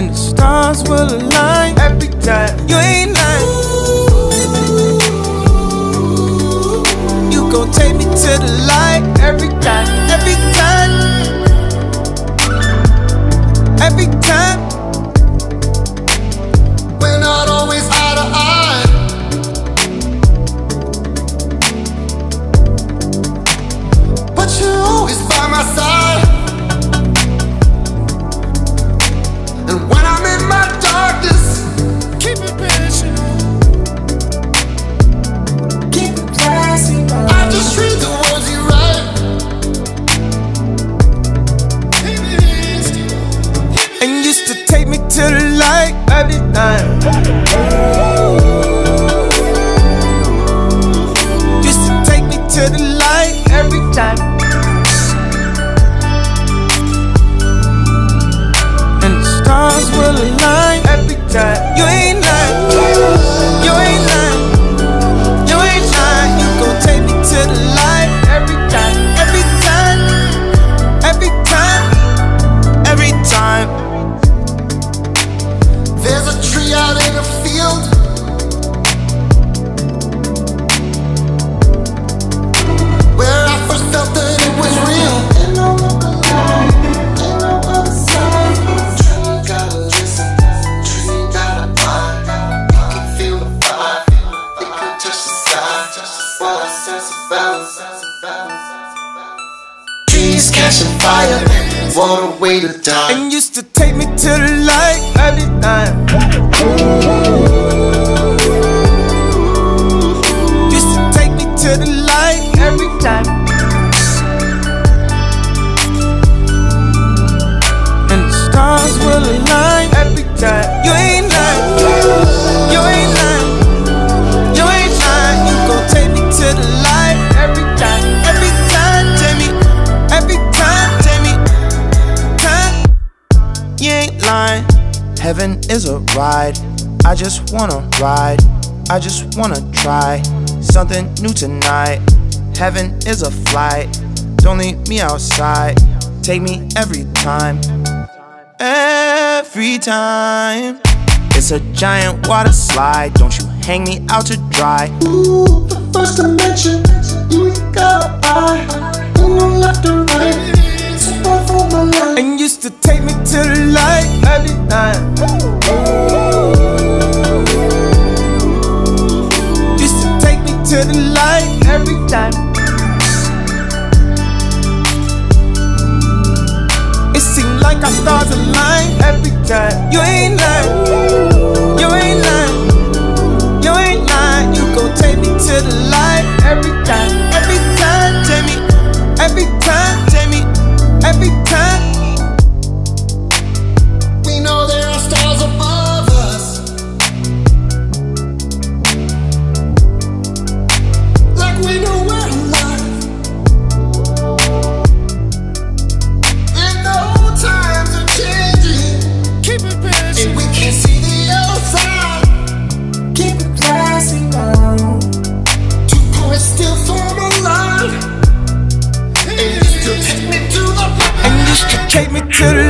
and the stars will align. Every time you ain't lying. Ooh, you gon' take me to the light every Hey. Trees catching fire, what a way to die. And used to take me to the light every night. Ooh. is a ride. I just wanna ride. I just wanna try something new tonight. Heaven is a flight. Don't leave me outside. Take me every time. Every time. It's a giant water slide. Don't you hang me out to dry. Ooh, first dimension. like our stars align every time. You ain't learned. Take me to the